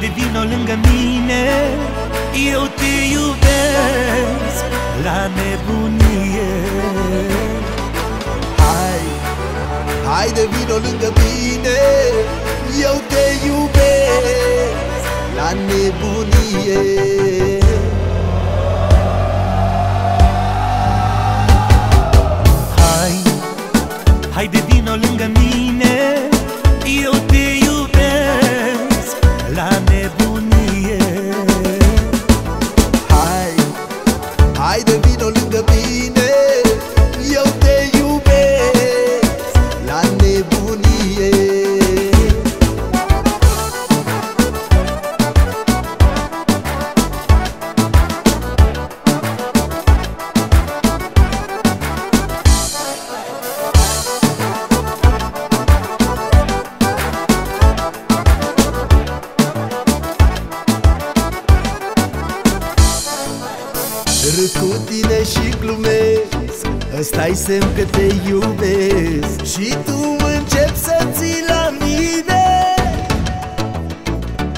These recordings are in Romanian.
de vino lângă mine. Eu te iubesc la nebunie. Hai, hai de vino lângă mine Eu te iubesc la nebunie. Și glumesc Ăsta-i semn că te iubesc. Și tu începi să ții la mine.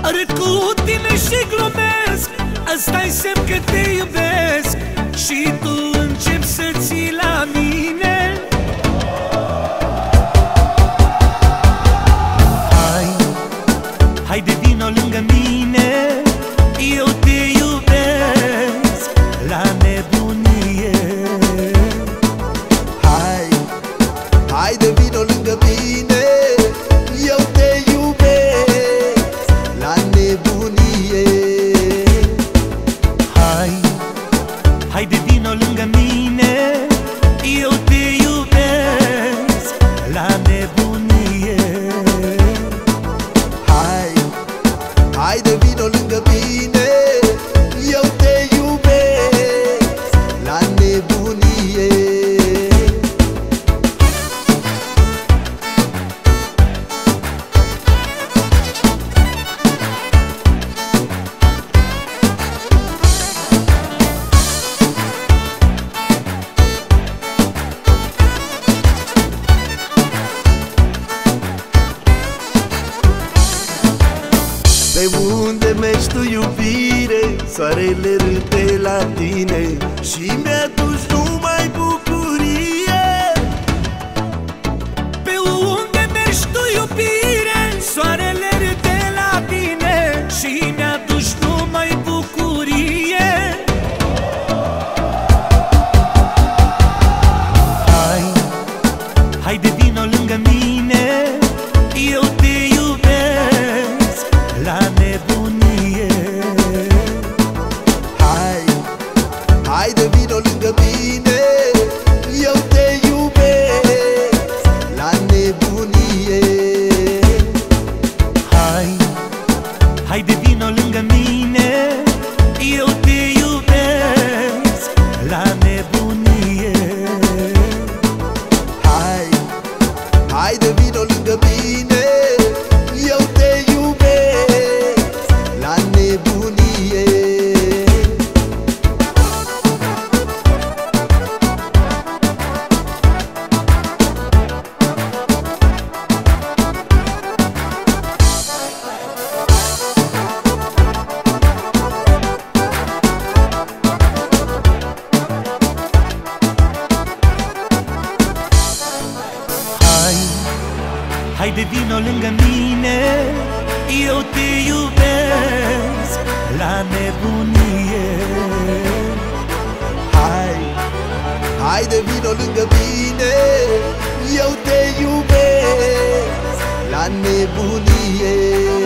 Râd cu tine și glumesc Asta-i semn că te iubesc. Și tu începi să ții la mine haide vino lângă mine tu iubire Soarele râde la tine haide vino lângă mine Eu te iubesc la nebunie. Hai, haide vino lângă mine Eu te iubesc La nebunie